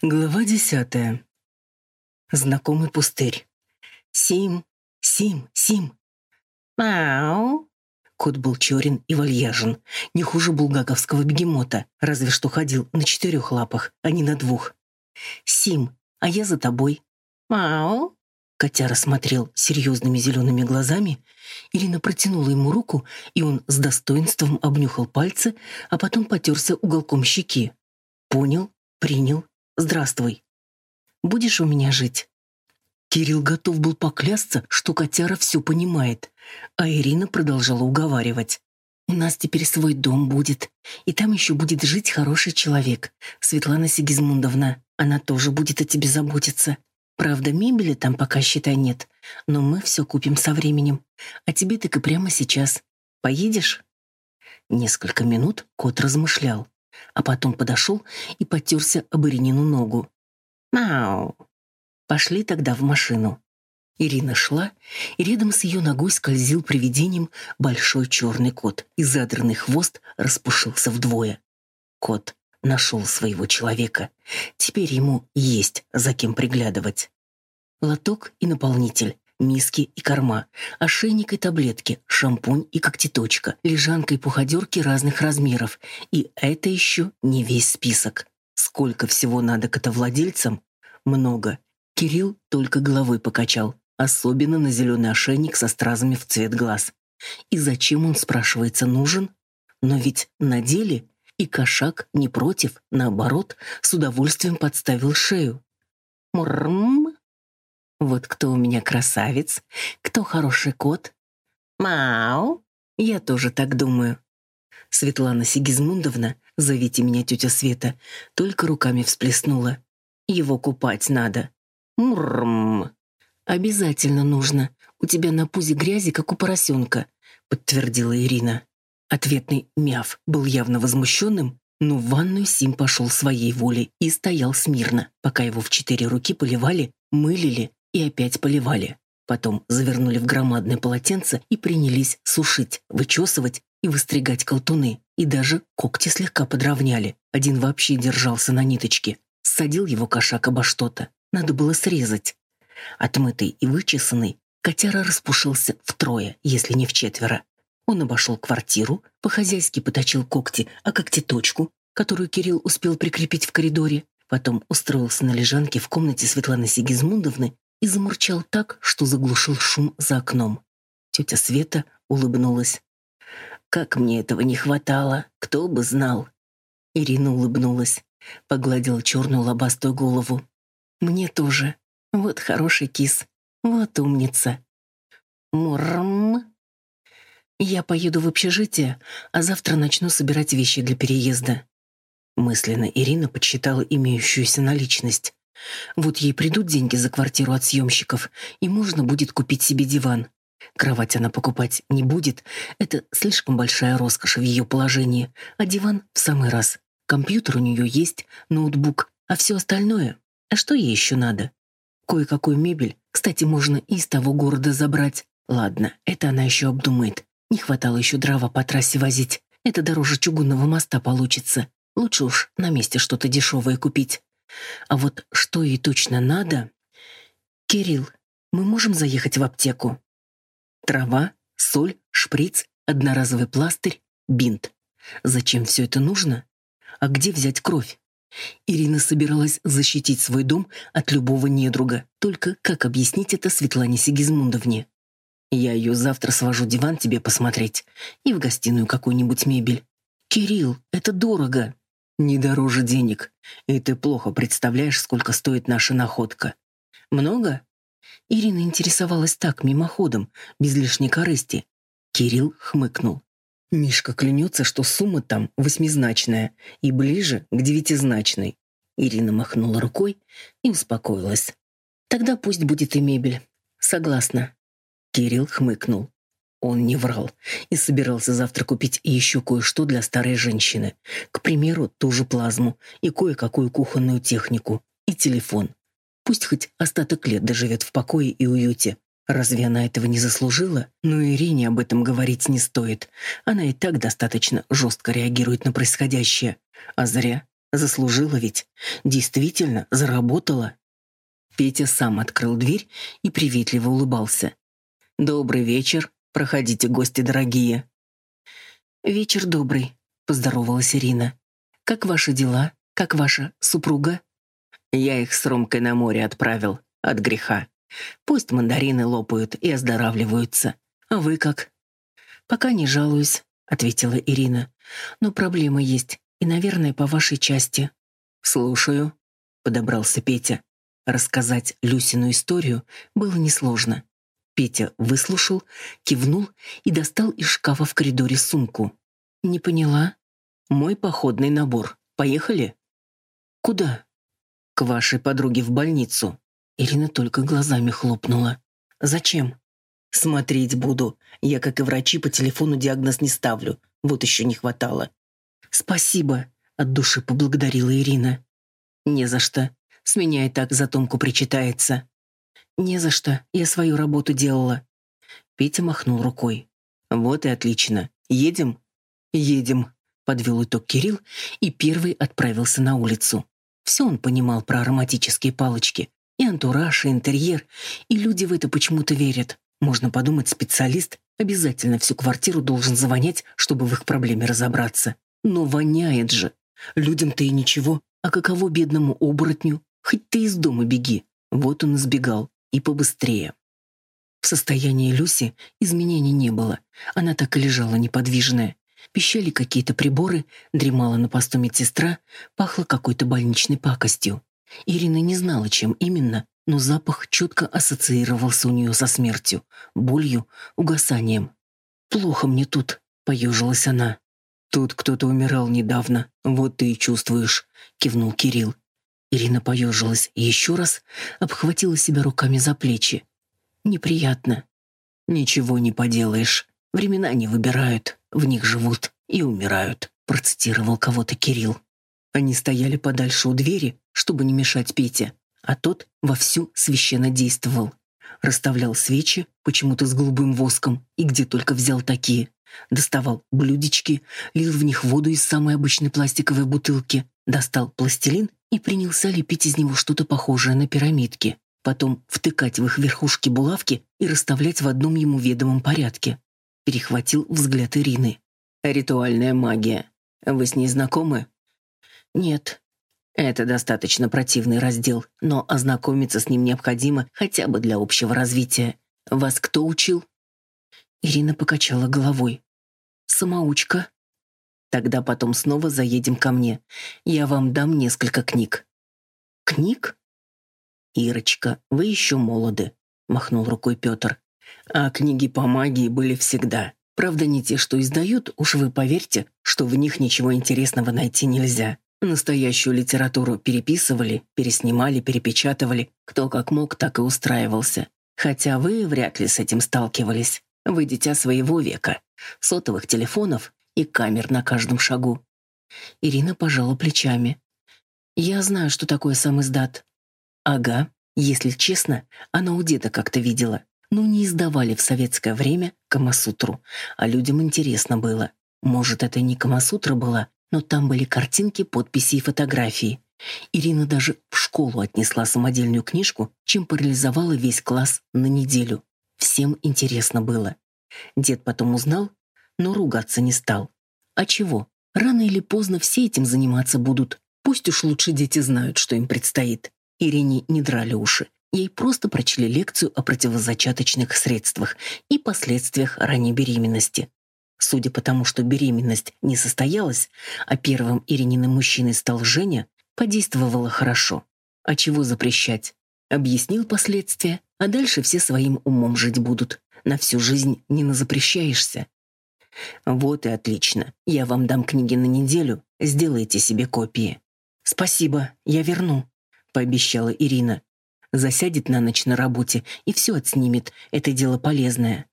Глава десятая. Знакомый пустырь. Сим, Сим, Сим. Мяу. Кот был черен и вальяжен, не хуже булгаковского бегемота, разве что ходил на четырех лапах, а не на двух. Сим, а я за тобой. Мяу. Котяра смотрел серьезными зелеными глазами. Ирина протянула ему руку, и он с достоинством обнюхал пальцы, а потом потерся уголком щеки. Понял, принял Здравствуй. Будешь у меня жить?» Кирилл готов был поклясться, что котяра все понимает, а Ирина продолжала уговаривать. «У нас теперь свой дом будет, и там еще будет жить хороший человек, Светлана Сигизмундовна. Она тоже будет о тебе заботиться. Правда, мебели там пока, считай, нет, но мы все купим со временем. А тебе так и прямо сейчас. Поедешь?» Несколько минут кот размышлял а потом подошел и потерся об Иринину ногу. «Мау!» «Пошли тогда в машину». Ирина шла, и рядом с ее ногой скользил привидением большой черный кот, и задранный хвост распушился вдвое. Кот нашел своего человека. Теперь ему есть за кем приглядывать. Лоток и наполнитель, миски и корма, ошейник и таблетки, шампунь и когтеточка, лежанка и пуходерки разных размеров. И это еще не весь список. Сколько всего надо котовладельцам? Много. Кирилл только головой покачал, особенно на зеленый ошейник со стразами в цвет глаз. И зачем он, спрашивается, нужен? Но ведь на деле и кошак не против, наоборот, с удовольствием подставил шею. Мурм, вот кто у меня красавец, кто хороший кот. Мау, я тоже так думаю. Светлана Сигизмундовна, зовите меня тетя Света, только руками всплеснула. Его купать надо. Мурм. Обязательно нужно. У тебя на пузе грязи, как у поросенка, подтвердила Ирина. Ответный мяв был явно возмущенным, но в ванную Сим пошел своей волей и стоял смирно, пока его в четыре руки поливали, мылили и опять поливали. Потом завернули в громадное полотенце и принялись сушить, вычесывать и выстригать колтуны. И даже когти слегка подровняли. Один вообще держался на ниточке. Садил его кошак обо что-то. Надо было срезать. Отмытый и вычесанный, котяра распушился втрое, если не в четверо. Он обошел квартиру, по-хозяйски поточил когти, а когтеточку, которую Кирилл успел прикрепить в коридоре, потом устроился на лежанке в комнате Светланы Сигизмундовны и замурчал так, что заглушил шум за окном. Тетя Света улыбнулась. «Как мне этого не хватало, кто бы знал!» Ирина улыбнулась, погладила черную лобастую голову. «Мне тоже. Вот хороший кис. Вот умница. Мурм. Я поеду в общежитие, а завтра начну собирать вещи для переезда». Мысленно Ирина подсчитала имеющуюся наличность. Вот ей придут деньги за квартиру от съемщиков, и можно будет купить себе диван. Кровать она покупать не будет, это слишком большая роскошь в ее положении, а диван в самый раз. Компьютер у нее есть, ноутбук, а все остальное? А что ей еще надо? Кое-какую мебель, кстати, можно и из того города забрать. Ладно, это она еще обдумает. Не хватало еще дрова по трассе возить. Это дороже чугунного моста получится. Лучше уж на месте что-то дешевое купить. А вот что ей точно надо... «Кирилл, мы можем заехать в аптеку?» Трава, соль, шприц, одноразовый пластырь, бинт. Зачем все это нужно? А где взять кровь? Ирина собиралась защитить свой дом от любого недруга. Только как объяснить это Светлане Сигизмундовне? Я ее завтра свожу диван тебе посмотреть и в гостиную какую-нибудь мебель. Кирилл, это дорого. Не дороже денег. И ты плохо представляешь, сколько стоит наша находка. Много? Ирина интересовалась так, мимоходом, без лишней корысти. Кирилл хмыкнул. Мишка клянется, что сумма там восьмизначная и ближе к девятизначной. Ирина махнула рукой и успокоилась. Тогда пусть будет и мебель. Согласна. Кирилл хмыкнул. Он не врал и собирался завтра купить еще кое-что для старой женщины. К примеру, ту же плазму и кое-какую кухонную технику. И телефон. Пусть хоть остаток лет доживет в покое и уюте. Разве она этого не заслужила? Но Ирине об этом говорить не стоит. Она и так достаточно жестко реагирует на происходящее. А зря. Заслужила ведь. Действительно, заработала. Петя сам открыл дверь и приветливо улыбался. «Добрый вечер. Проходите, гости дорогие». «Вечер добрый», — поздоровалась Ирина. «Как ваши дела? Как ваша супруга?» «Я их с Ромкой на море отправил. От греха. Пусть мандарины лопают и оздоравливаются. А вы как?» «Пока не жалуюсь», — ответила Ирина. «Но проблема есть, и, наверное, по вашей части». «Слушаю», — подобрался Петя. Рассказать Люсину историю было несложно. Петя выслушал, кивнул и достал из шкафа в коридоре сумку. «Не поняла?» «Мой походный набор. Поехали?» «Куда?» «К вашей подруге в больницу». Ирина только глазами хлопнула. «Зачем?» «Смотреть буду. Я, как и врачи, по телефону диагноз не ставлю. Вот еще не хватало». «Спасибо», — от души поблагодарила Ирина. «Не за что. С меня и так за Томку причитается». «Не за что. Я свою работу делала». Петя махнул рукой. «Вот и отлично. Едем?» «Едем», — подвел итог Кирилл и первый отправился на улицу. Все он понимал про ароматические палочки. И антураж, и интерьер, и люди в это почему-то верят. Можно подумать, специалист обязательно всю квартиру должен завонять, чтобы в их проблеме разобраться. Но воняет же. Людям-то и ничего, а каково бедному оборотню? Хоть ты из дома беги. Вот он и сбегал. И побыстрее. В состоянии Люси изменений не было. Она так и лежала неподвижная. Пищали какие-то приборы, дремала на посту медсестра, пахло какой-то больничной пакостью. Ирина не знала, чем именно, но запах четко ассоциировался у нее со смертью, болью, угасанием. «Плохо мне тут», — поежилась она. «Тут кто-то умирал недавно, вот ты и чувствуешь», — кивнул Кирилл. Ирина поежилась и еще раз обхватила себя руками за плечи. «Неприятно». «Ничего не поделаешь. Времена не выбирают, в них живут и умирают», — процитировал кого-то Кирилл. Они стояли подальше у двери, чтобы не мешать Пете, а тот вовсю священно действовал. Расставлял свечи, почему-то с голубым воском, и где только взял такие. Доставал блюдечки, лил в них воду из самой обычной пластиковой бутылки, достал пластилин и принялся лепить из него что-то похожее на пирамидки, потом втыкать в их верхушки булавки и расставлять в одном ему ведомом порядке. Перехватил взгляд Ирины. «Ритуальная магия. Вы с ней знакомы?» «Нет». «Это достаточно противный раздел, но ознакомиться с ним необходимо хотя бы для общего развития. Вас кто учил?» Ирина покачала головой. «Самоучка», Тогда потом снова заедем ко мне. Я вам дам несколько книг». «Книг?» «Ирочка, вы еще молоды», — махнул рукой Петр. «А книги по магии были всегда. Правда, не те, что издают, уж вы поверьте, что в них ничего интересного найти нельзя. Настоящую литературу переписывали, переснимали, перепечатывали. Кто как мог, так и устраивался. Хотя вы вряд ли с этим сталкивались. Вы дитя своего века. Сотовых телефонов и камер на каждом шагу. Ирина пожала плечами. «Я знаю, что такое сам издат». «Ага, если честно, она у деда как-то видела. Но не издавали в советское время Камасутру, а людям интересно было. Может, это не Камасутра была, но там были картинки, подписи и фотографии. Ирина даже в школу отнесла самодельную книжку, чем парализовала весь класс на неделю. Всем интересно было. Дед потом узнал, но ругаться не стал. А чего? Рано или поздно все этим заниматься будут. Пусть уж лучше дети знают, что им предстоит. Ирине не драли уши. Ей просто прочли лекцию о противозачаточных средствах и последствиях ранней беременности. Судя по тому, что беременность не состоялась, а первым Ирининым мужчиной стал Женя, подействовало хорошо. А чего запрещать? Объяснил последствия, а дальше все своим умом жить будут. На всю жизнь не назапрещаешься. Вот и отлично. Я вам дам книги на неделю, сделайте себе копии. Спасибо, я верну, пообещала Ирина. Засядет на ночь на работе и все отснимет. Это дело полезное.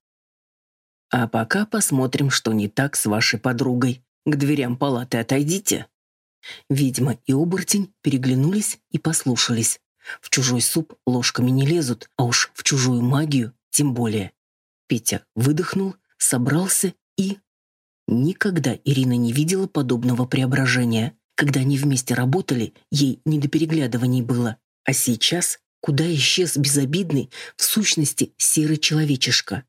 А пока посмотрим, что не так с вашей подругой. К дверям палаты отойдите. Ведьма и оборотень переглянулись и послушались. В чужой суп ложками не лезут, а уж в чужую магию тем более. Петя выдохнул, собрался и... Никогда Ирина не видела подобного преображения. Когда они вместе работали, ей не до переглядываний было. А сейчас куда исчез безобидный, в сущности, серый человечишка.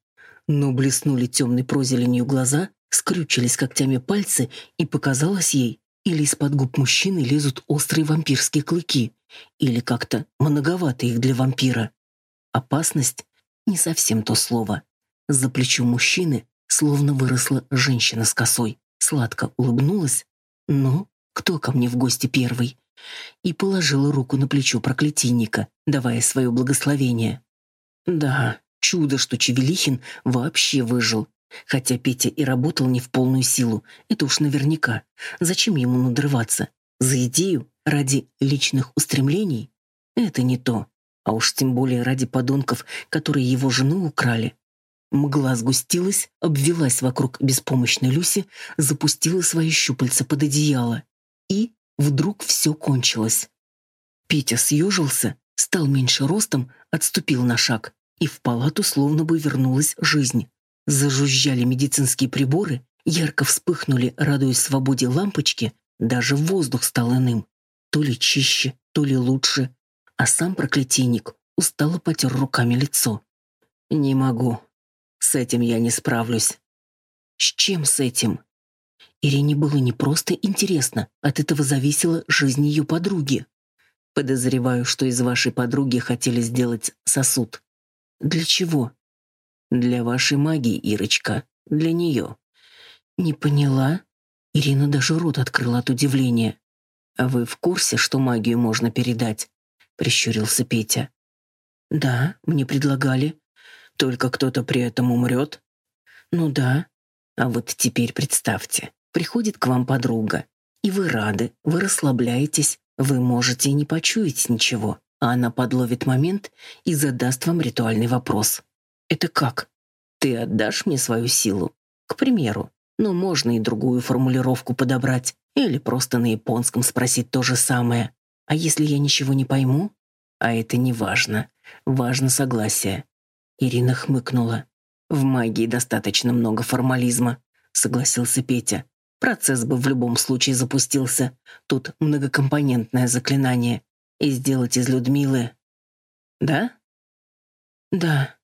Но блеснули темной прозеленью глаза, скрючились когтями пальцы, и показалось ей, или из-под губ мужчины лезут острые вампирские клыки, или как-то многовато их для вампира. Опасность — не совсем то слово. За плечом мужчины словно выросла женщина с косой, сладко улыбнулась. «Ну, кто ко мне в гости первый?» и положила руку на плечо проклятийника, давая свое благословение. Да, чудо, что Чевелихин вообще выжил. Хотя Петя и работал не в полную силу, это уж наверняка. Зачем ему надрываться? За идею? Ради личных устремлений? Это не то. А уж тем более ради подонков, которые его жену украли. Мгла сгустилась, обвелась вокруг беспомощной Люси, запустила свои щупальца под одеяло. И вдруг все кончилось. Петя съежился, стал меньше ростом, отступил на шаг, и в палату словно бы вернулась жизнь. Зажужжали медицинские приборы, ярко вспыхнули, радуясь свободе лампочки, даже воздух стал иным. То ли чище, то ли лучше. А сам проклятийник устало потер руками лицо. «Не могу. С этим я не справлюсь». «С чем с этим?» Ирине было не просто интересно, от этого зависела жизнь ее подруги. Подозреваю, что из вашей подруги хотели сделать сосуд. Для чего? Для вашей магии, Ирочка. Для нее. Не поняла? Ирина даже рот открыла от удивления. А вы в курсе, что магию можно передать? Прищурился Петя. Да, мне предлагали. Только кто-то при этом умрет? Ну да. А вот теперь представьте, приходит к вам подруга, и вы рады, вы расслабляетесь, вы можете не почуять ничего, а она подловит момент и задаст вам ритуальный вопрос. Это как? Ты отдашь мне свою силу? К примеру. Но можно и другую формулировку подобрать, или просто на японском спросить то же самое. А если я ничего не пойму? А это не важно. Важно согласие. Ирина хмыкнула. В магии достаточно много формализма, согласился Петя. Процесс бы в любом случае запустился. Тут многокомпонентное заклинание. И сделать из Людмилы... Да? Да.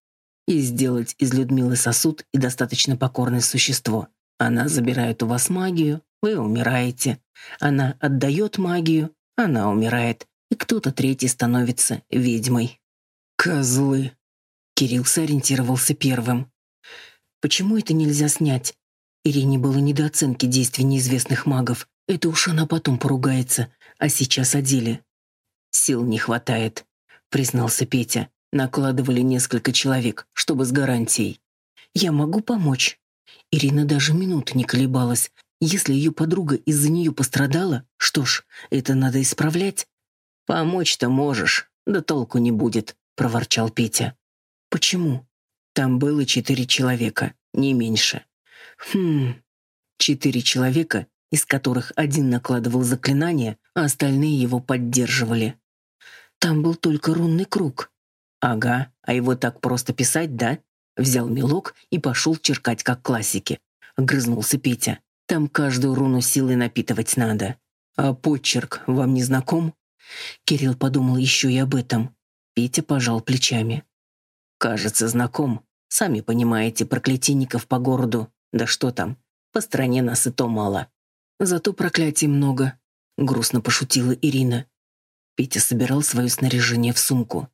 И сделать из Людмилы сосуд и достаточно покорное существо. Она забирает у вас магию, вы умираете. Она отдает магию, она умирает. И кто-то третий становится ведьмой. Козлы. Кирилл сориентировался первым. Почему это нельзя снять? Ирине было не до оценки действий неизвестных магов. Это уж она потом поругается, а сейчас о деле. «Сил не хватает», — признался Петя. «Накладывали несколько человек, чтобы с гарантией». «Я могу помочь». Ирина даже минуты не колебалась. Если ее подруга из-за нее пострадала, что ж, это надо исправлять. «Помочь-то можешь, да толку не будет», — проворчал Петя. «Почему?» «Там было четыре человека, не меньше. Хм, четыре человека, из которых один накладывал заклинание, а остальные его поддерживали. Там был только рунный круг. Ага, а его так просто писать, да? Взял мелок и пошел черкать, как классики. Грызнулся Петя. Там каждую руну силой напитывать надо. А почерк вам не знаком? Кирилл подумал еще и об этом. Петя пожал плечами. Кажется, знаком. Сами понимаете, проклятийников по городу да что там, по стране нас и то мало. Зато проклятий много, грустно пошутила Ирина. Петя собирал свое снаряжение в сумку.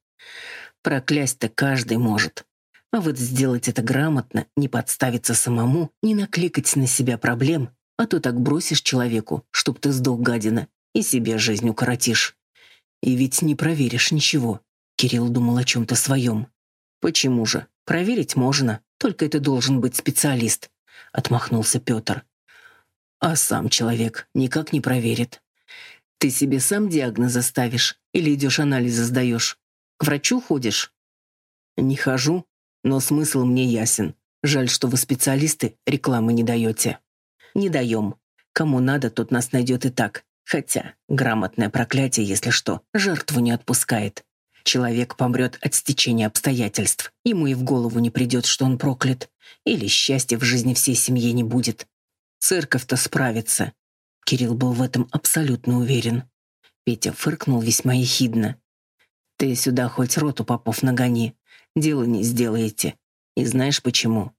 Проклясть-то каждый может. А вот сделать это грамотно, не подставиться самому, не накликать на себя проблем, а то так бросишь человеку, чтоб ты сдох, гадина, и себе жизнь укоротишь. И ведь не проверишь ничего. Кирилл думал о чем-то своем. Почему же? Проверить можно, только это должен быть специалист. — отмахнулся Петр. «А сам человек никак не проверит. Ты себе сам диагнозы ставишь или идешь анализы сдаешь? К врачу ходишь?» «Не хожу, но смысл мне ясен. Жаль, что вы специалисты, рекламы не даете». «Не даем. Кому надо, тот нас найдет и так. Хотя грамотное проклятие, если что, жертву не отпускает. Человек помрет от стечения обстоятельств. Ему и в голову не придет, что он проклят. Или счастья в жизни всей семьи не будет. Церковь-то справится. Кирилл был в этом абсолютно уверен. Петя фыркнул весьма ехидно. «Ты сюда хоть роту попов нагони. Дело не сделаете. И знаешь почему?»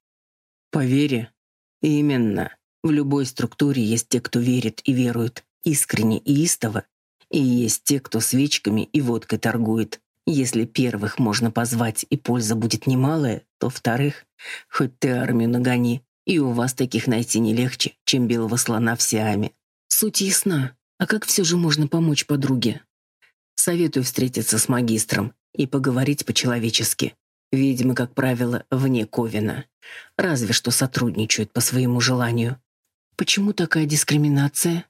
«По вере?» «Именно. В любой структуре есть те, кто верит и верует искренне и истово, и есть те, кто свечками и водкой торгует. Если первых можно позвать, и польза будет немалая, то вторых, хоть ты армию нагони, и у вас таких найти не легче, чем белого слона в Сиаме. Суть ясна. А как все же можно помочь подруге? Советую встретиться с магистром и поговорить по-человечески. Ведьмы, как правило, вне Ковина. Разве что сотрудничают по своему желанию. Почему такая дискриминация?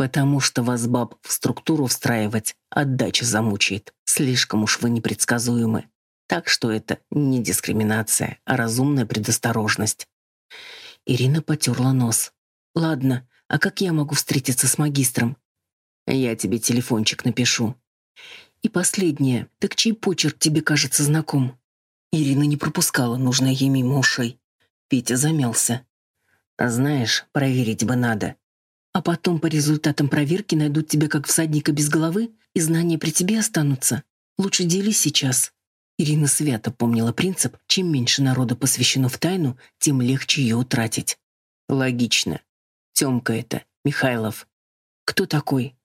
Потому что вас, баб, в структуру встраивать отдача замучает. Слишком уж вы непредсказуемы. Так что это не дискриминация, а разумная предосторожность. Ирина потерла нос. «Ладно, а как я могу встретиться с магистром? Я тебе телефончик напишу. И последнее. Так чей почерк тебе кажется знаком? Ирина не пропускала нужное ей мимо ушей. Петя замялся. Знаешь, проверить бы надо. А потом по результатам проверки найдут тебя как всадника без головы, и знания при тебе останутся. Лучше делись сейчас. Ирина свято помнила принцип, чем меньше народа посвящено в тайну, тем легче ее утратить. Логично. Тёмка это, Михайлов. Кто такой?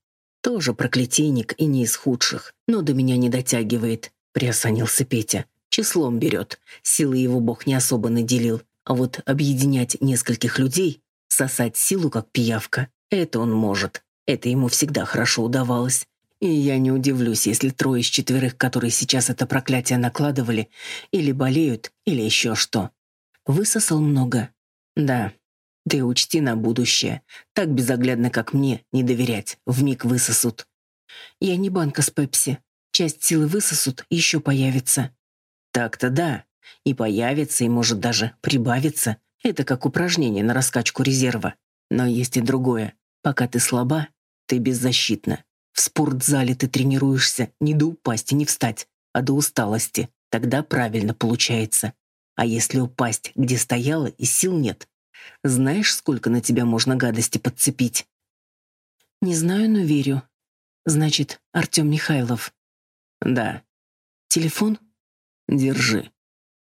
Тоже проклятийник и не из худших, но до меня не дотягивает, приосанился Петя. Числом берет, силы его бог не особо наделил, а вот объединять нескольких людей, сосать силу как пиявка, это он может. Это ему всегда хорошо удавалось. И я не удивлюсь, если трое из четверых, которые сейчас это проклятие накладывали, или болеют, или еще что. Высосал много? Да, ты учти на будущее. Так безоглядно, как мне, не доверять. Вмиг высосут. Я не банка с пепси. Часть силы высосут, еще появится. Так-то да. И появится, и может даже прибавиться. Это как упражнение на раскачку резерва. Но есть и другое. Пока ты слаба, ты беззащитна. В спортзале ты тренируешься не до упасть и не встать, а до усталости. Тогда правильно получается. А если упасть, где стояла, и сил нет, знаешь, сколько на тебя можно гадости подцепить?» «Не знаю, но верю. Значит, Артем Михайлов». «Да». «Телефон?» «Держи».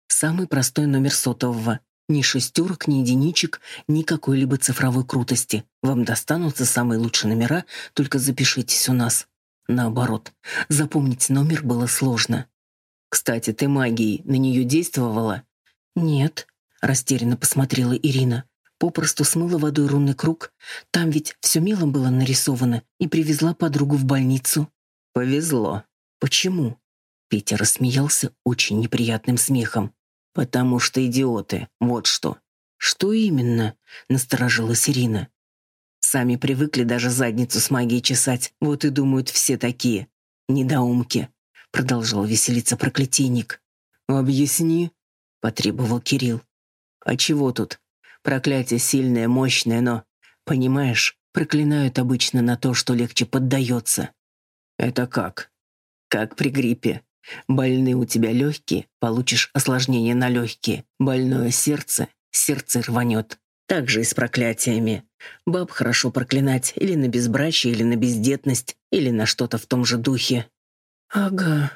Самый простой номер сотового. Ни шестерок, ни единичек, ни какой-либо цифровой крутости. Вам достанутся самые лучшие номера, только запишитесь у нас. Наоборот, запомнить номер было сложно. «Кстати, ты магией на нее действовала?» «Нет», Растерянно посмотрела Ирина. Попросту смыла водой рунный круг. Там ведь все мелом было нарисовано. И привезла подругу в больницу. Повезло. Почему? Петя рассмеялся очень неприятным смехом. «Потому что идиоты, вот что». «Что именно?» — насторожилась Ирина. «Сами привыкли даже задницу с магией чесать, вот и думают все такие. Недоумки», — продолжал веселиться проклятийник. «Объясни», — потребовал Кирилл. А чего тут? Проклятие сильное, мощное, но, понимаешь, проклинают обычно на то, что легче поддается. Это как? Как при гриппе. Больны у тебя легкие, получишь осложнение на легкие. Больное сердце, сердце рванет. Так же и с проклятиями. Баб хорошо проклинать или на безбрачие, или на бездетность, или на что-то в том же духе. Ага,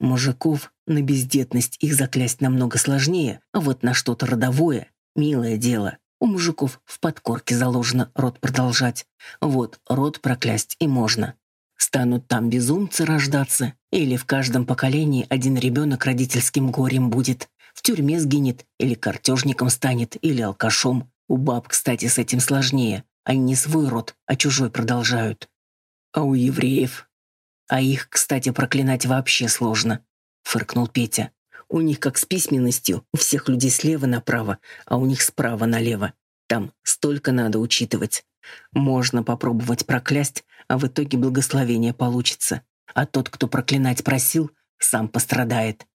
Мужиков на бездетность их заклясть намного сложнее, а вот на что-то родовое — милое дело. У мужиков в подкорке заложено род продолжать. Вот род проклясть и можно. Станут там безумцы рождаться, или в каждом поколении один ребенок родительским горем будет. В тюрьме сгинет, или картежником станет, или алкашом. У баб, кстати, с этим сложнее. Они не свой род, а чужой продолжают. А у евреев а их, кстати, проклинать вообще сложно, фыркнул Петя. У них как с письменностью, у всех людей слева направо, а у них справа налево. Там столько надо учитывать. Можно попробовать проклясть, а в итоге благословение получится. А тот, кто проклинать просил, сам пострадает.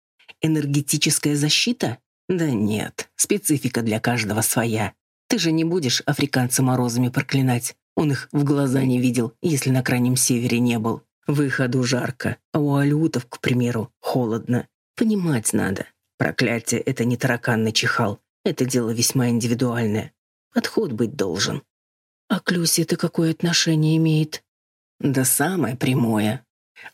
Энергетическая защита? Да нет, специфика для каждого своя. Ты же не будешь африканца морозами проклинать. Он их в глаза не видел, если на крайнем севере не был. Выходу жарко, а у алютов, к примеру, холодно. Понимать надо. Проклятие — это не тараканный чихал. Это дело весьма индивидуальное. Подход быть должен. А к Люсе это какое отношение имеет? Да самое прямое.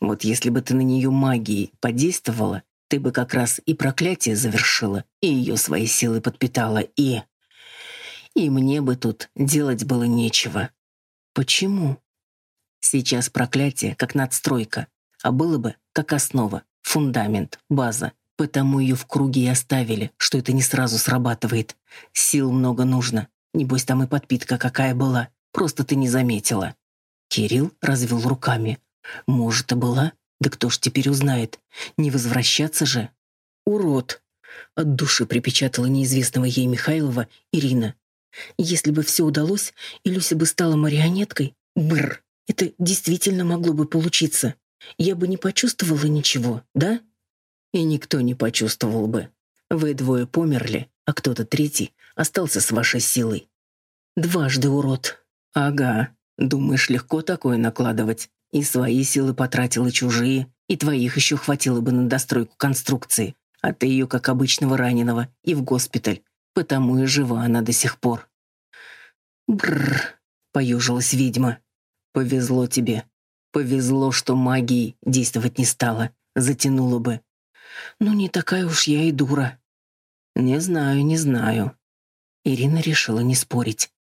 Вот если бы ты на нее магией подействовала, ты бы как раз и проклятие завершила, и ее своей силой подпитала, и... И мне бы тут делать было нечего. Почему? Сейчас проклятие как надстройка, а было бы как основа, фундамент, база. Потому ее в круге и оставили, что это не сразу срабатывает. Сил много нужно. Небось, там и подпитка какая была. Просто ты не заметила. Кирилл развел руками. Может, и была? Да кто ж теперь узнает? Не возвращаться же? Урод! От души припечатала неизвестного ей Михайлова Ирина. Если бы все удалось, и Люся бы стала марионеткой, бррр, это действительно могло бы получиться. Я бы не почувствовала ничего, да? И никто не почувствовал бы. Вы двое померли, а кто-то третий остался с вашей силой. Дважды урод. Ага. Думаешь, легко такое накладывать? И свои силы потратил, и чужие, и твоих еще хватило бы на достройку конструкции. А ты ее, как обычного раненого, и в госпиталь. Потому и жива она до сих пор. Бррр, поежилась ведьма. Повезло тебе. Повезло, что магией действовать не стала. Затянула бы. Ну, не такая уж я и дура. Не знаю, не знаю. Ирина решила не спорить.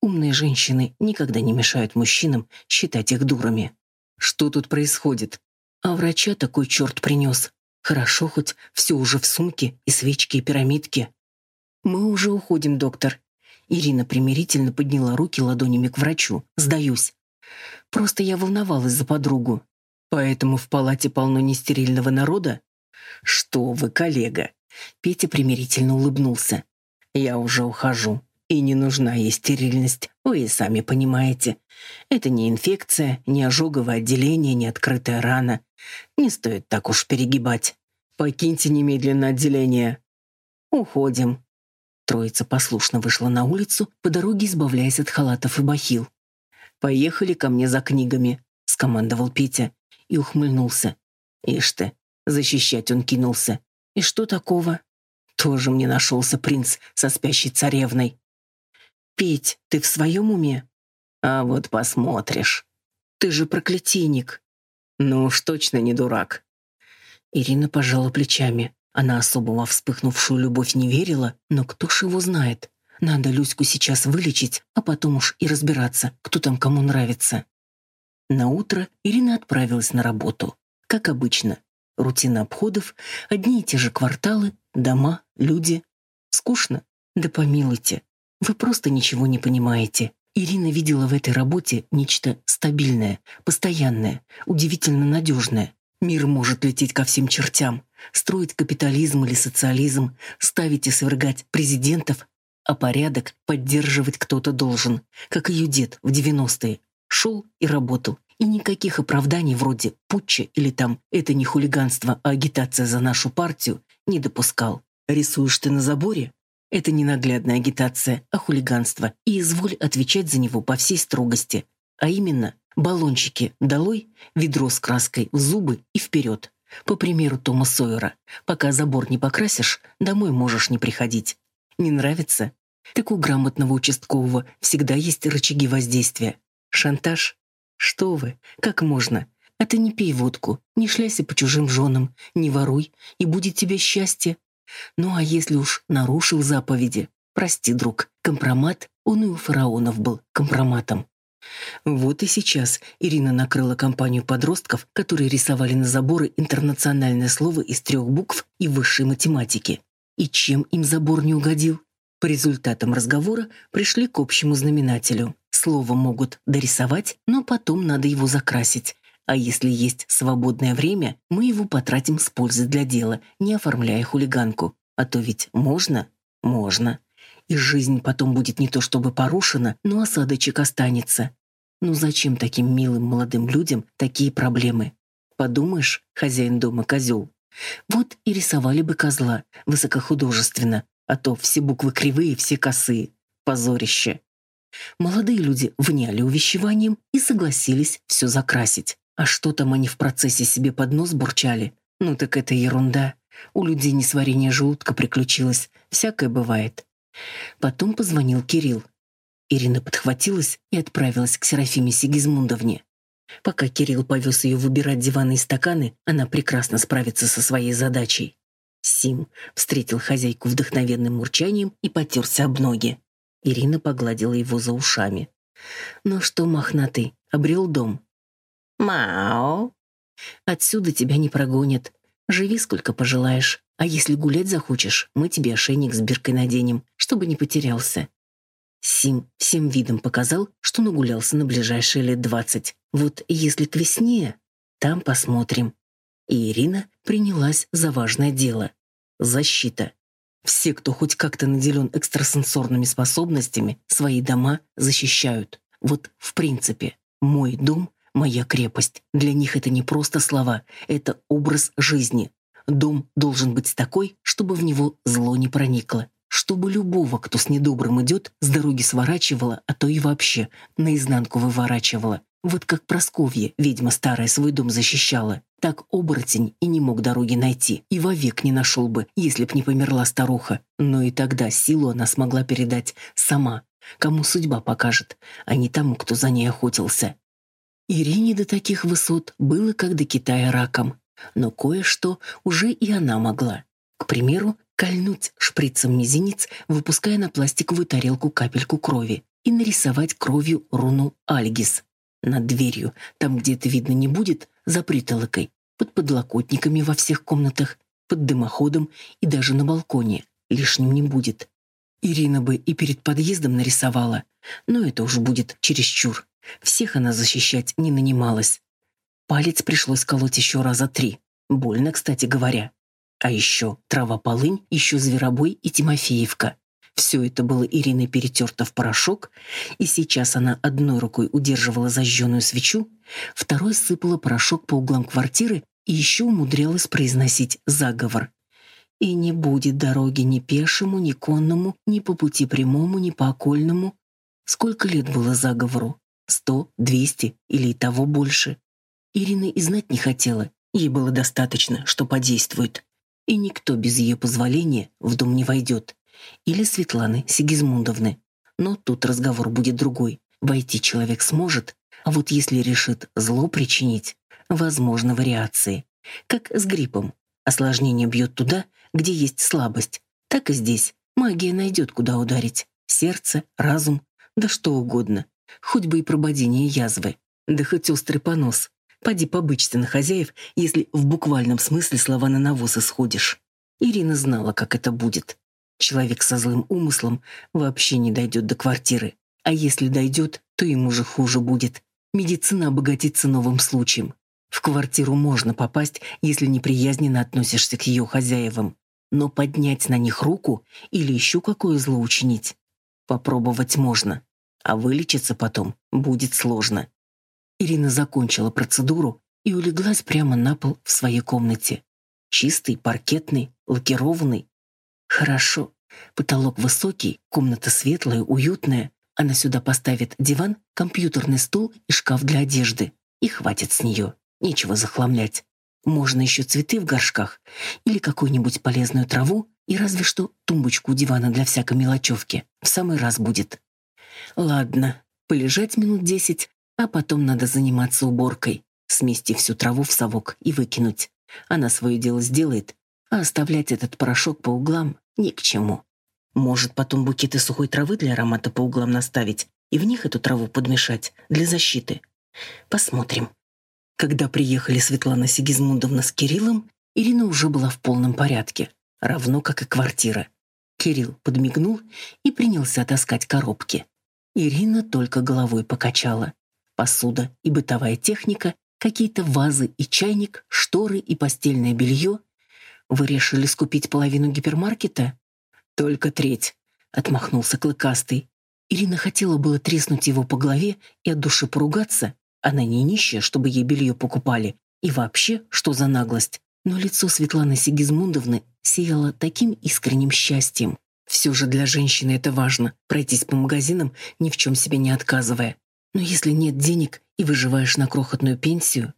Умные женщины никогда не мешают мужчинам считать их дурами. Что тут происходит? А врача такой черт принес. Хорошо хоть все уже в сумке, и свечки, и пирамидки. Мы уже уходим, доктор. Ирина примирительно подняла руки ладонями к врачу. Сдаюсь. Просто я волновалась за подругу. Поэтому в палате полно нестерильного народа? Что вы, коллега? Петя примирительно улыбнулся. Я уже ухожу. И не нужна ей стерильность, вы и сами понимаете. Это не инфекция, не ожоговое отделение, не открытая рана. Не стоит так уж перегибать. Покиньте немедленно отделение. Уходим. Троица послушно вышла на улицу, по дороге избавляясь от халатов и бахил. «Поехали ко мне за книгами», — скомандовал Петя и ухмыльнулся. «Ишь ты, защищать он кинулся. И что такого?» «Тоже мне нашелся принц со спящей царевной». «Петь, ты в своем уме?» «А вот посмотришь. Ты же проклятийник». «Ну уж точно не дурак». Ирина пожала плечами. Она особо во вспыхнувшую любовь не верила, но кто ж его знает. Надо Люську сейчас вылечить, а потом уж и разбираться, кто там кому нравится. На утро Ирина отправилась на работу. Как обычно, рутина обходов, одни и те же кварталы, дома, люди. Скучно? Да помилуйте. Вы просто ничего не понимаете. Ирина видела в этой работе нечто стабильное, постоянное, удивительно надежное. Мир может лететь ко всем чертям, строить капитализм или социализм, ставить и свергать президентов, а порядок поддерживать кто-то должен, как ее дед в 90-е. Шел и работал. И никаких оправданий вроде путча или там «это не хулиганство, а агитация за нашу партию» не допускал. Рисуешь ты на заборе? Это не наглядная агитация, а хулиганство, и изволь отвечать за него по всей строгости. А именно, баллончики долой, ведро с краской в зубы и вперед. По примеру Тома Сойера. Пока забор не покрасишь, домой можешь не приходить. Не нравится? Так у грамотного участкового всегда есть рычаги воздействия. Шантаж? Что вы, как можно? А ты не пей водку, не шляйся по чужим женам, не воруй, и будет тебе счастье. Ну а если уж нарушил заповеди, прости, друг, компромат, он и у фараонов был компроматом. Вот и сейчас Ирина накрыла компанию подростков, которые рисовали на заборы интернациональное слово из трех букв и высшей математики. И чем им забор не угодил? По результатам разговора пришли к общему знаменателю. Слово могут дорисовать, но потом надо его закрасить. А если есть свободное время, мы его потратим с пользой для дела, не оформляя хулиганку. А то ведь можно? Можно. И жизнь потом будет не то чтобы порушена, но осадочек останется. Ну зачем таким милым молодым людям такие проблемы? Подумаешь, хозяин дома козел. Вот и рисовали бы козла, высокохудожественно, а то все буквы кривые, все косые. Позорище. Молодые люди вняли увещеванием и согласились все закрасить. А что там они в процессе себе под нос бурчали? Ну так это ерунда. У людей несварение желудка приключилось. Всякое бывает. Потом позвонил Кирилл. Ирина подхватилась и отправилась к Серафиме Сигизмундовне. Пока Кирилл повез ее выбирать диваны и стаканы, она прекрасно справится со своей задачей. Сим встретил хозяйку вдохновенным мурчанием и потерся об ноги. Ирина погладила его за ушами. «Ну что, мохнатый, обрел дом?» «Мау!» «Отсюда тебя не прогонят. Живи сколько пожелаешь. А если гулять захочешь, мы тебе ошейник с биркой наденем, чтобы не потерялся». Сим всем видом показал, что нагулялся на ближайшие лет двадцать. Вот если к весне, там посмотрим. И Ирина принялась за важное дело — защита. Все, кто хоть как-то наделен экстрасенсорными способностями, свои дома защищают. Вот в принципе, мой дом — моя крепость. Для них это не просто слова, это образ жизни. Дом должен быть такой, чтобы в него зло не проникло. Чтобы любого, кто с недобрым идет, с дороги сворачивала, а то и вообще наизнанку выворачивала. Вот как Просковья, ведьма старая, свой дом защищала. Так оборотень и не мог дороги найти, и вовек не нашел бы, если б не померла старуха. Но и тогда силу она смогла передать сама, кому судьба покажет, а не тому, кто за ней охотился. Ирине до таких высот было как до Китая раком, но кое-что уже и она могла. К примеру, кольнуть шприцем мизинец, выпуская на пластиковую тарелку капельку крови, и нарисовать кровью руну Альгис. Над дверью, там, где это видно не будет, за притолокой, под подлокотниками во всех комнатах, под дымоходом и даже на балконе. Лишним не будет. Ирина бы и перед подъездом нарисовала, но это уж будет чересчур. Всех она защищать не нанималась. Палец пришлось колоть еще раза три. Больно, кстати говоря. А еще трава-полынь, еще зверобой и Тимофеевка. Все это было Ириной перетерто в порошок, и сейчас она одной рукой удерживала зажженную свечу, второй сыпала порошок по углам квартиры и еще умудрялась произносить заговор. И не будет дороги ни пешему, ни конному, ни по пути прямому, ни по окольному. Сколько лет было заговору? Сто, двести или и того больше? Ирина и знать не хотела. Ей было достаточно, что подействует. И никто без ее позволения в дом не войдет или Светланы Сигизмундовны. Но тут разговор будет другой. Войти человек сможет, а вот если решит зло причинить, возможны вариации. Как с гриппом. Осложнение бьет туда, где есть слабость. Так и здесь. Магия найдет, куда ударить. Сердце, разум, да что угодно. Хоть бы и прободение язвы. Да хоть острый понос. Поди побычься на хозяев, если в буквальном смысле слова на навоз исходишь. Ирина знала, как это будет. Человек со злым умыслом вообще не дойдет до квартиры. А если дойдет, то ему же хуже будет. Медицина обогатится новым случаем. В квартиру можно попасть, если неприязненно относишься к ее хозяевам. Но поднять на них руку или еще какое зло учинить? Попробовать можно. А вылечиться потом будет сложно. Ирина закончила процедуру и улеглась прямо на пол в своей комнате. Чистый, паркетный, лакированный, Хорошо. Потолок высокий, комната светлая, уютная. Она сюда поставит диван, компьютерный стол и шкаф для одежды. И хватит с нее. Нечего захламлять. Можно еще цветы в горшках или какую-нибудь полезную траву и разве что тумбочку у дивана для всякой мелочевки. В самый раз будет. Ладно, полежать минут десять, а потом надо заниматься уборкой. Смести всю траву в совок и выкинуть. Она свое дело сделает, а оставлять этот порошок по углам ни к чему. Может, потом букеты сухой травы для аромата по углам наставить и в них эту траву подмешать для защиты. Посмотрим. Когда приехали Светлана Сигизмундовна с Кириллом, Ирина уже была в полном порядке, равно как и квартира. Кирилл подмигнул и принялся таскать коробки. Ирина только головой покачала. Посуда и бытовая техника, какие-то вазы и чайник, шторы и постельное белье вы решили скупить половину гипермаркета? Только треть, отмахнулся клыкастый. Ирина хотела было треснуть его по голове и от души поругаться. Она не нищая, чтобы ей белье покупали. И вообще, что за наглость? Но лицо Светланы Сигизмундовны сияло таким искренним счастьем. Все же для женщины это важно — пройтись по магазинам, ни в чем себе не отказывая. Но если нет денег и выживаешь на крохотную пенсию,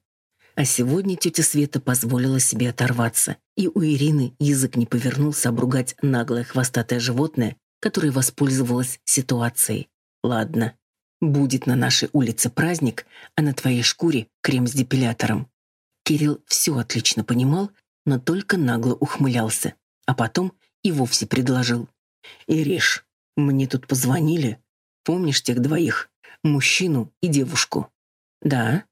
а сегодня тетя Света позволила себе оторваться, и у Ирины язык не повернулся обругать наглое хвостатое животное, которое воспользовалось ситуацией. Ладно, будет на нашей улице праздник, а на твоей шкуре крем с депилятором. Кирилл все отлично понимал, но только нагло ухмылялся, а потом и вовсе предложил. «Ириш, мне тут позвонили. Помнишь тех двоих? Мужчину и девушку?» «Да».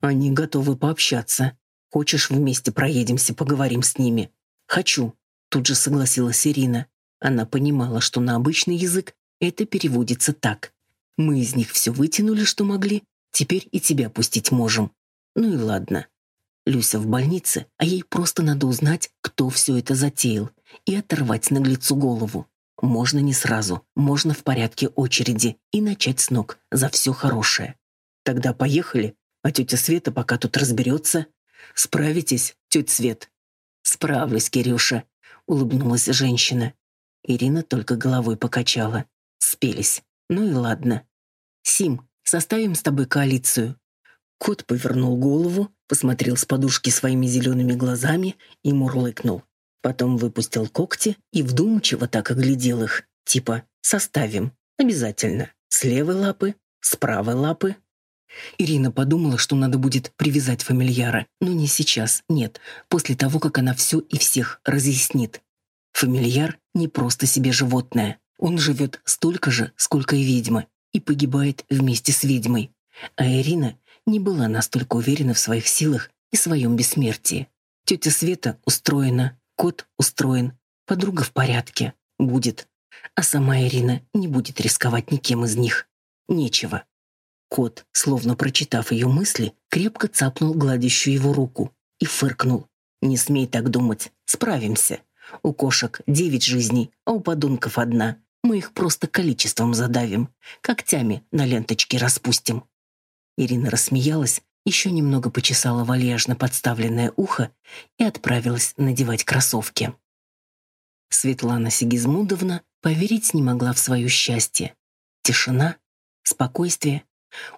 «Они готовы пообщаться. Хочешь, вместе проедемся, поговорим с ними?» «Хочу», — тут же согласилась Ирина. Она понимала, что на обычный язык это переводится так. «Мы из них все вытянули, что могли, теперь и тебя пустить можем». Ну и ладно. Люся в больнице, а ей просто надо узнать, кто все это затеял, и оторвать наглецу голову. Можно не сразу, можно в порядке очереди и начать с ног за все хорошее. Тогда поехали, а тетя Света пока тут разберется. Справитесь, тетя Свет? Справлюсь, Кирюша, улыбнулась женщина. Ирина только головой покачала. Спелись. Ну и ладно. Сим, составим с тобой коалицию. Кот повернул голову, посмотрел с подушки своими зелеными глазами и мурлыкнул. Потом выпустил когти и вдумчиво так оглядел их. Типа «составим». Обязательно. С левой лапы, с правой лапы. Ирина подумала, что надо будет привязать фамильяра, но не сейчас, нет, после того, как она все и всех разъяснит. Фамильяр не просто себе животное. Он живет столько же, сколько и ведьма, и погибает вместе с ведьмой. А Ирина не была настолько уверена в своих силах и своем бессмертии. Тетя Света устроена, кот устроен, подруга в порядке, будет. А сама Ирина не будет рисковать никем из них. Нечего. Кот, словно прочитав ее мысли, крепко цапнул гладящую его руку и фыркнул. «Не смей так думать. Справимся. У кошек девять жизней, а у подонков одна. Мы их просто количеством задавим. Когтями на ленточке распустим». Ирина рассмеялась, еще немного почесала вальяжно подставленное ухо и отправилась надевать кроссовки. Светлана Сигизмундовна поверить не могла в свое счастье. Тишина, спокойствие,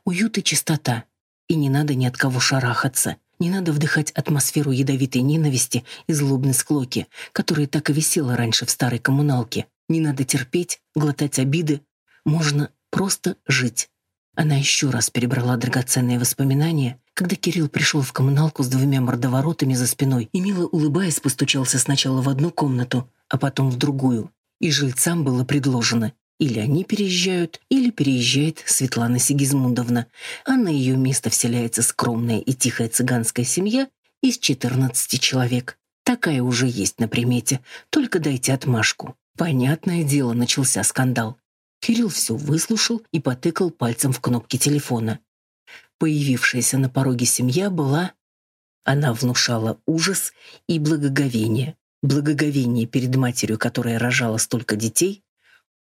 уют и чистота. И не надо ни от кого шарахаться, не надо вдыхать атмосферу ядовитой ненависти и злобной склоки, которая так и висела раньше в старой коммуналке. Не надо терпеть, глотать обиды. Можно просто жить. Она еще раз перебрала драгоценные воспоминания, когда Кирилл пришел в коммуналку с двумя мордоворотами за спиной и, мило улыбаясь, постучался сначала в одну комнату, а потом в другую. И жильцам было предложено или они переезжают, или переезжает Светлана Сигизмундовна, а на ее место вселяется скромная и тихая цыганская семья из 14 человек. Такая уже есть на примете, только дайте отмашку. Понятное дело, начался скандал. Кирилл все выслушал и потыкал пальцем в кнопки телефона. Появившаяся на пороге семья была... Она внушала ужас и благоговение. Благоговение перед матерью, которая рожала столько детей,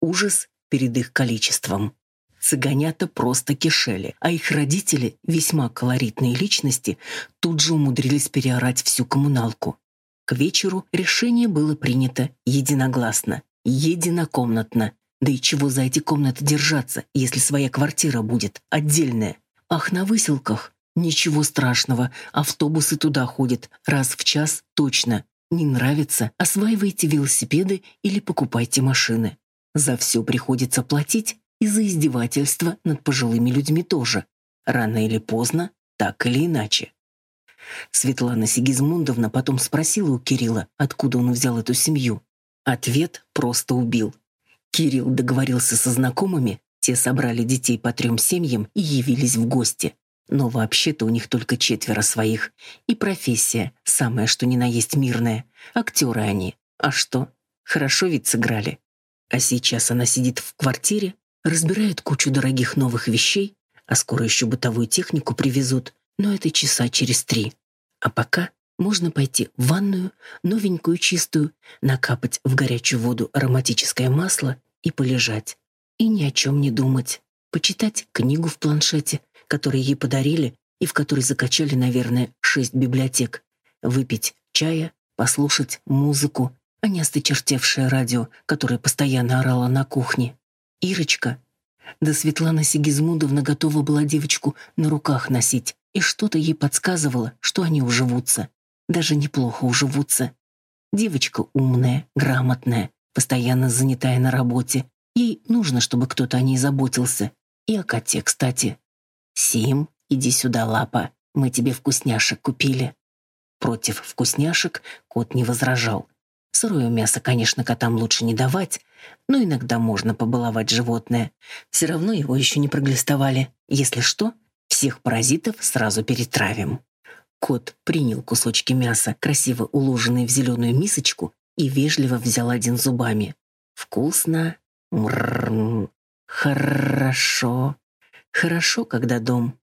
ужас перед их количеством. Цыганята просто кишели, а их родители, весьма колоритные личности, тут же умудрились переорать всю коммуналку. К вечеру решение было принято единогласно, единокомнатно. Да и чего за эти комнаты держаться, если своя квартира будет, отдельная? Ах, на выселках? Ничего страшного, автобусы туда ходят, раз в час точно. Не нравится, осваивайте велосипеды или покупайте машины. За все приходится платить, и за издевательство над пожилыми людьми тоже. Рано или поздно, так или иначе. Светлана Сигизмундовна потом спросила у Кирилла, откуда он взял эту семью. Ответ просто убил. Кирилл договорился со знакомыми, те собрали детей по трем семьям и явились в гости. Но вообще-то у них только четверо своих. И профессия, самая что ни на есть мирная. Актеры они. А что? Хорошо ведь сыграли. А сейчас она сидит в квартире, разбирает кучу дорогих новых вещей, а скоро еще бытовую технику привезут, но это часа через три. А пока можно пойти в ванную, новенькую чистую, накапать в горячую воду ароматическое масло и полежать. И ни о чем не думать. Почитать книгу в планшете, которую ей подарили и в которой закачали, наверное, шесть библиотек. Выпить чая, послушать музыку, а не осточертевшее радио, которое постоянно орало на кухне. Ирочка. Да Светлана Сигизмундовна готова была девочку на руках носить, и что-то ей подсказывало, что они уживутся. Даже неплохо уживутся. Девочка умная, грамотная, постоянно занятая на работе, Ей нужно, чтобы кто-то о ней заботился. И о коте, кстати. «Сим, иди сюда, лапа. Мы тебе вкусняшек купили». Против вкусняшек кот не возражал. Сырое мясо, конечно, котам лучше не давать, но иногда можно побаловать животное. Все равно его еще не проглистовали. Если что, всех паразитов сразу перетравим. Кот принял кусочки мяса, красиво уложенные в зеленую мисочку, и вежливо взял один зубами. Вкусно. Мрррр. Хорошо. Хорошо, когда дом